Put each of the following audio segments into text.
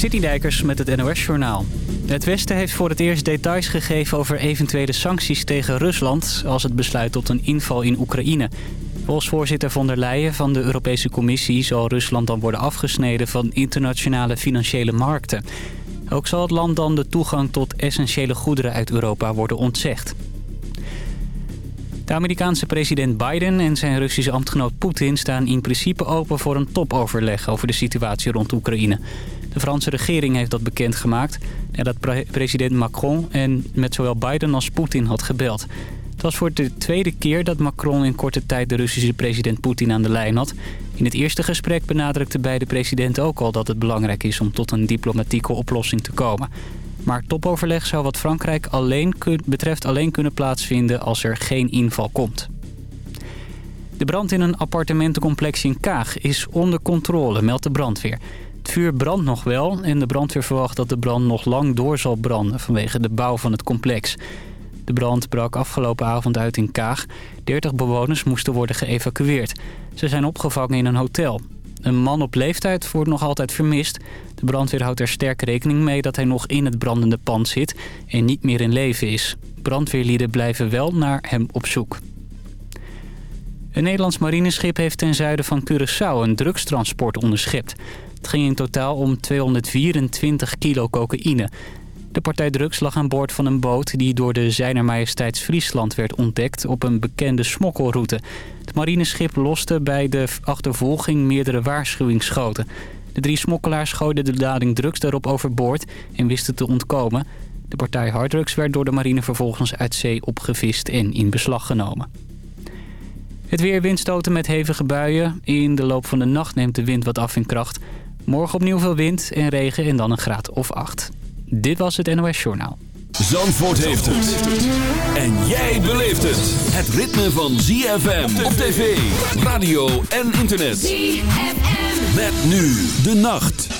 Citydijkers met het NOS-journaal. Het Westen heeft voor het eerst details gegeven over eventuele sancties tegen Rusland... als het besluit tot een inval in Oekraïne. Volgens voorzitter von der Leyen van de Europese Commissie... zal Rusland dan worden afgesneden van internationale financiële markten. Ook zal het land dan de toegang tot essentiële goederen uit Europa worden ontzegd. De Amerikaanse president Biden en zijn Russische ambtgenoot Poetin staan in principe open voor een topoverleg over de situatie rond Oekraïne. De Franse regering heeft dat bekendgemaakt nadat president Macron en met zowel Biden als Poetin had gebeld. Het was voor de tweede keer dat Macron in korte tijd de Russische president Poetin aan de lijn had. In het eerste gesprek benadrukten beide presidenten ook al dat het belangrijk is om tot een diplomatieke oplossing te komen. Maar topoverleg zou wat Frankrijk alleen betreft alleen kunnen plaatsvinden als er geen inval komt. De brand in een appartementencomplex in Kaag is onder controle, meldt de brandweer. Het vuur brandt nog wel en de brandweer verwacht dat de brand nog lang door zal branden vanwege de bouw van het complex. De brand brak afgelopen avond uit in Kaag. 30 bewoners moesten worden geëvacueerd. Ze zijn opgevangen in een hotel. Een man op leeftijd wordt nog altijd vermist. De brandweer houdt er sterk rekening mee dat hij nog in het brandende pand zit en niet meer in leven is. Brandweerlieden blijven wel naar hem op zoek. Een Nederlands marineschip heeft ten zuiden van Curaçao een drugstransport onderschept. Het ging in totaal om 224 kilo cocaïne. De partij drugs lag aan boord van een boot die door de Zijner Majesteits Friesland werd ontdekt op een bekende smokkelroute. Het marineschip loste bij de achtervolging meerdere waarschuwingsschoten. De drie smokkelaars gooiden de lading drugs daarop overboord en wisten te ontkomen. De partij harddrugs werd door de marine vervolgens uit zee opgevist en in beslag genomen. Het weer windstoten met hevige buien. In de loop van de nacht neemt de wind wat af in kracht. Morgen opnieuw veel wind en regen en dan een graad of 8. Dit was het NOS Journaal. Zandvoort heeft het. En jij beleeft het. Het ritme van ZFM op tv, radio en internet. ZFM. Met nu de nacht.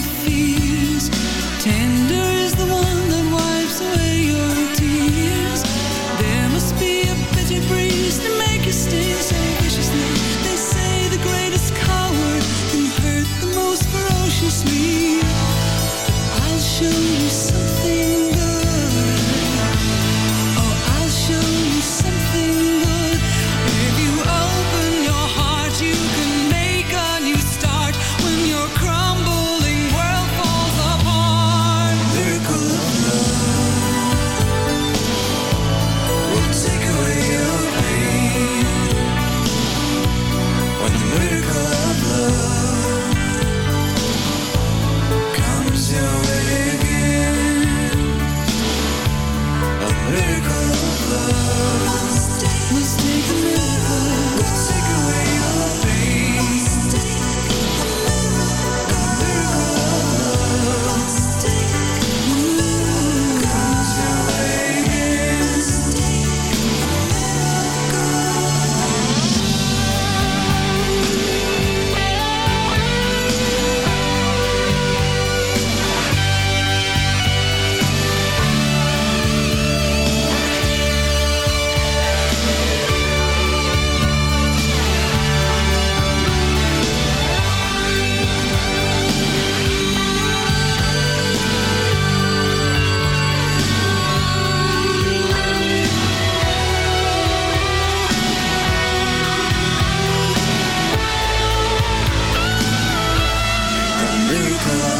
feel miracle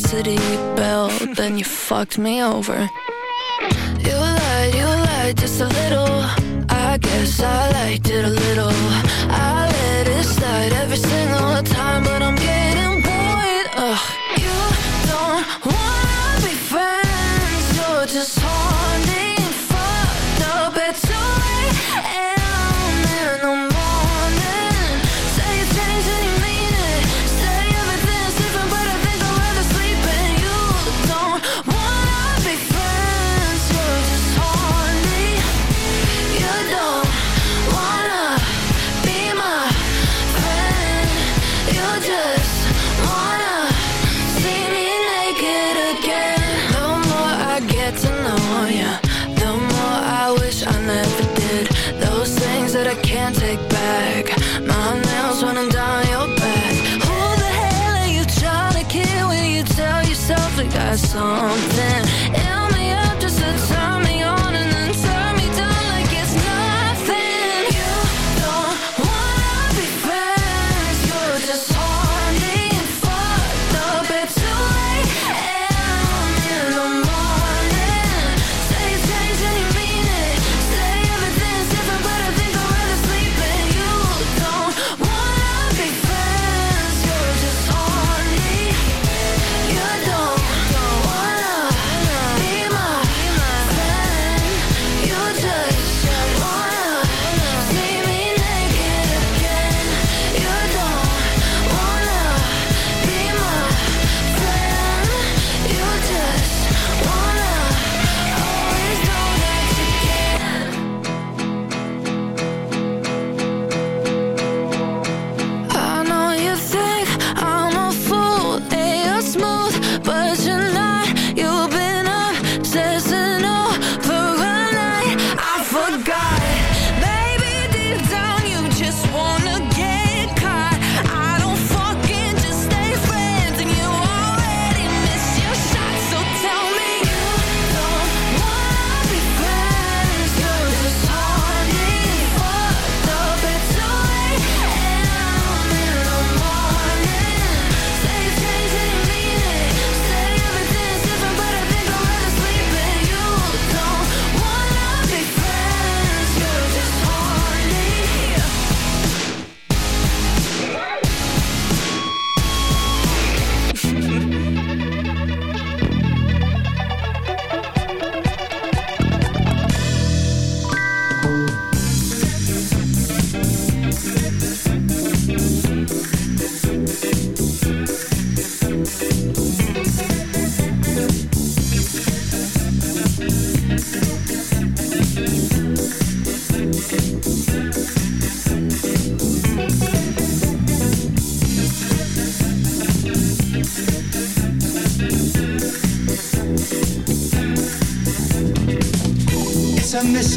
City belt, then you fucked me over. something.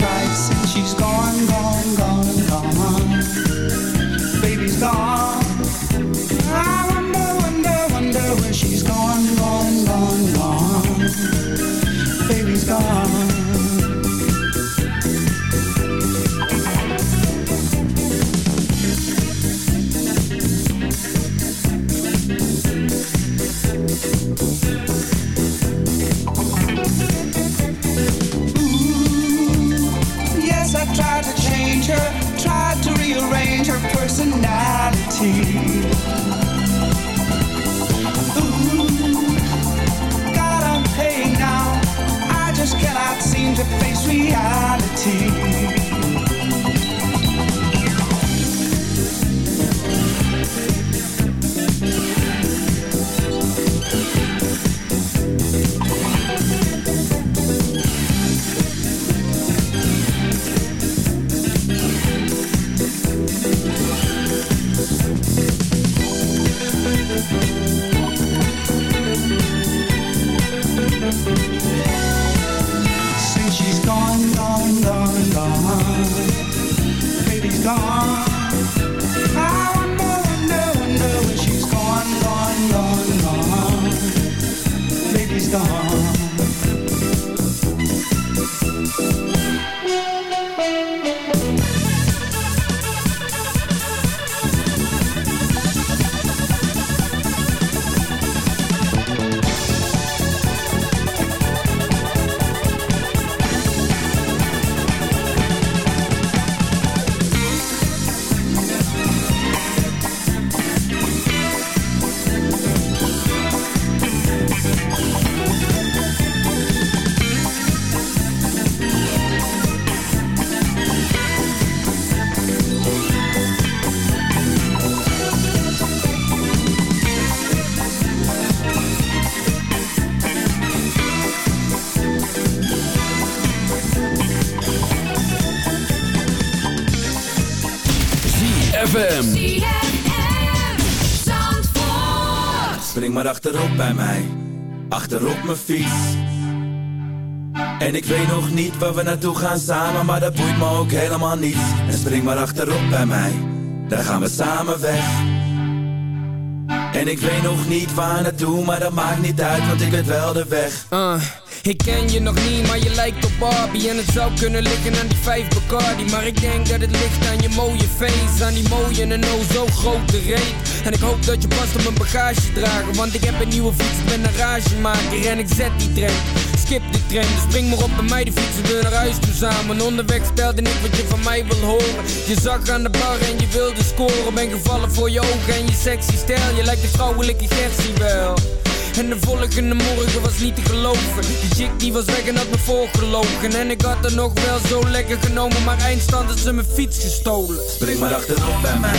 lights and she's gone, gone, gone, gone. Baby's gone. Achterop mijn fiets. En ik weet nog niet waar we naartoe gaan samen, maar dat boeit me ook helemaal niet. En spring maar achterop bij mij, daar gaan we samen weg. En ik weet nog niet waar naartoe, maar dat maakt niet uit, want ik weet wel de weg. Uh, ik ken je nog niet, maar je lijkt op Barbie En het zou kunnen liggen aan die vijf Bacardi Maar ik denk dat het ligt aan je mooie face Aan die mooie en oh zo grote reet En ik hoop dat je past op mijn bagage dragen Want ik heb een nieuwe fiets, ik ben een ragemaker En ik zet die trend, skip die trend Dus spring maar op bij mij, de fietsen we naar huis toe samen. Onderweg spelde ik wat je van mij wil horen. Je zag aan de bar en je wilde scoren Ben gevallen voor je ogen en je sexy stijl. Je lijkt de vrouwelijke Gertie wel. En de volgende morgen was niet te geloven. Die chick die was weg en had me voorgelogen. En ik had er nog wel zo lekker genomen Maar eindstand had ze mijn fiets gestolen. Spring maar achterop bij mij,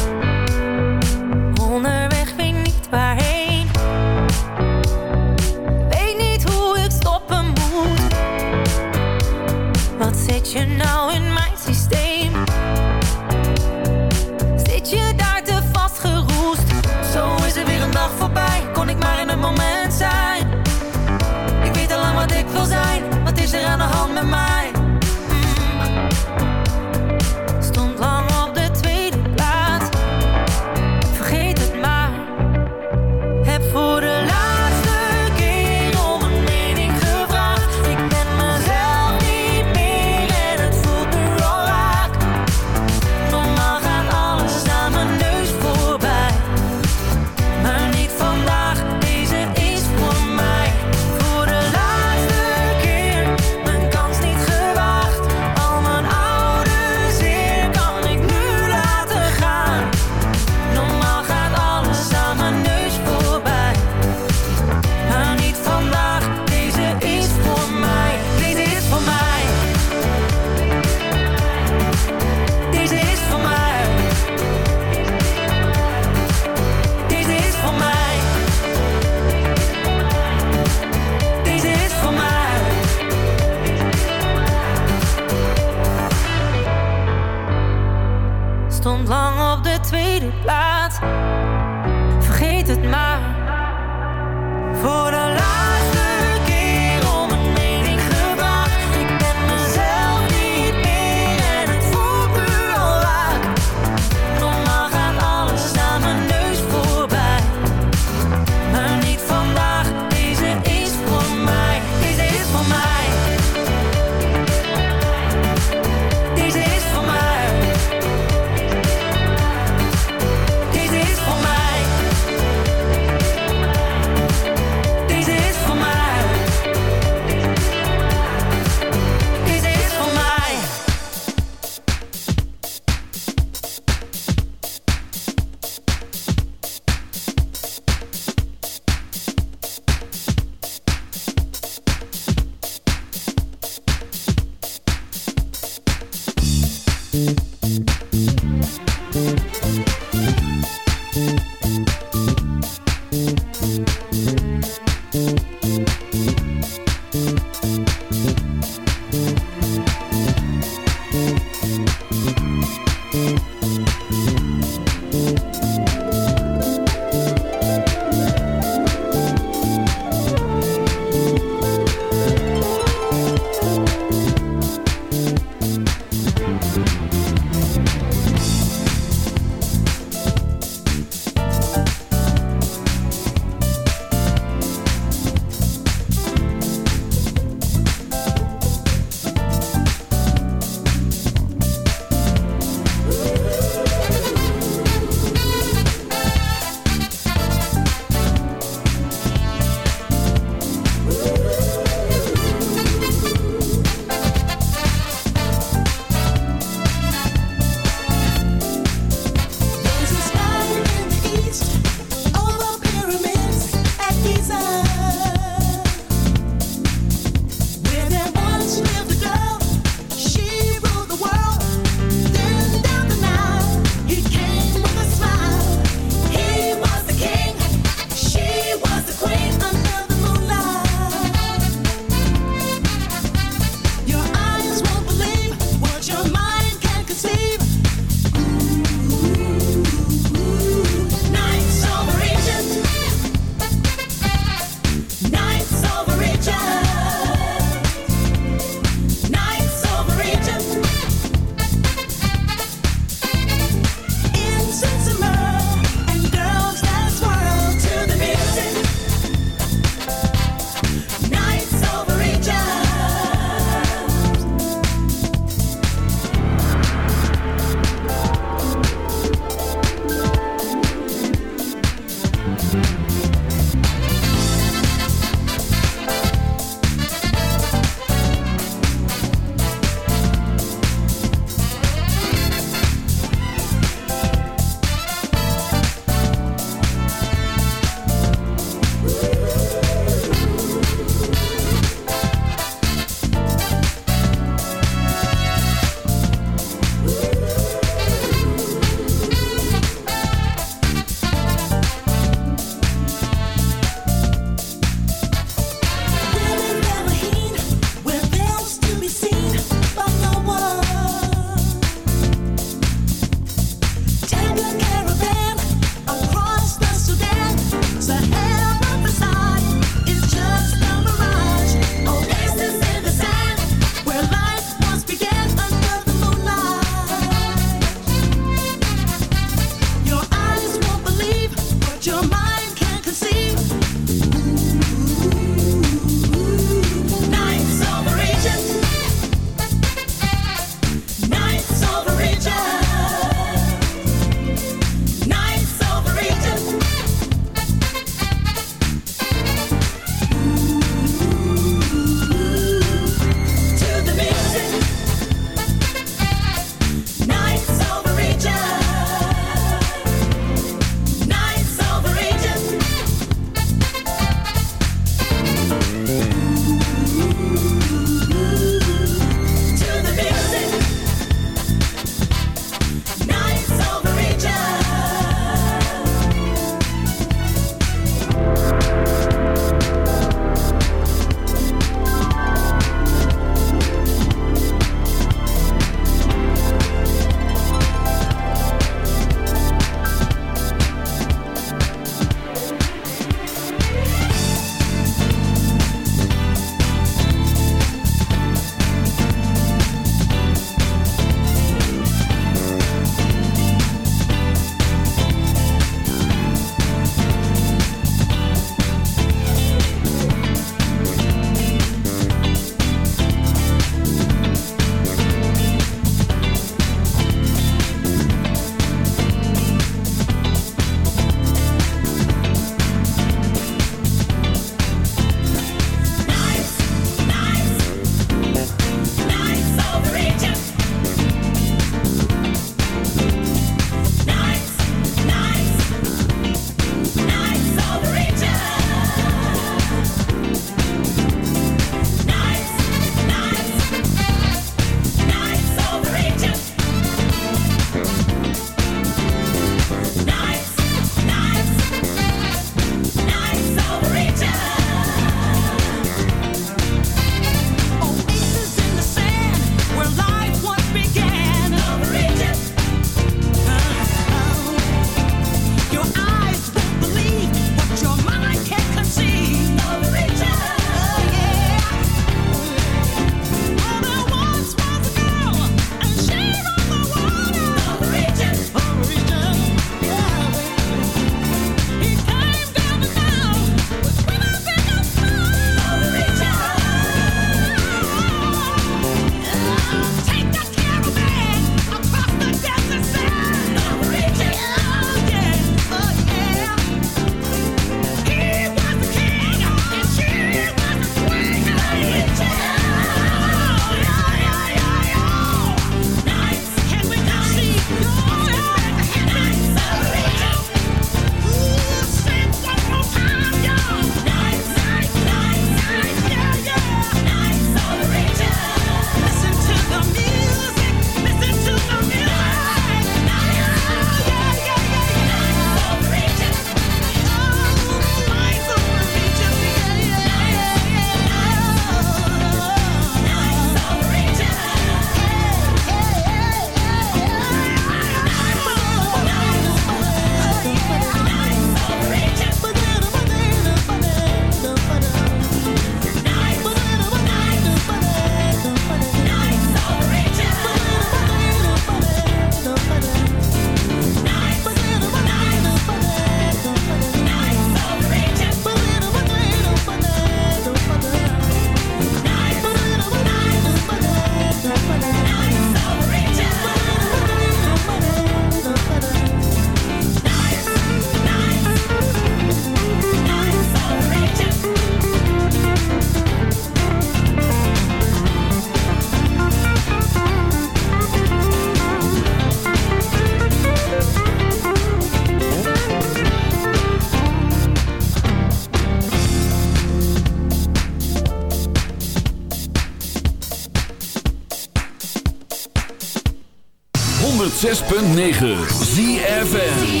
106.9 ZFN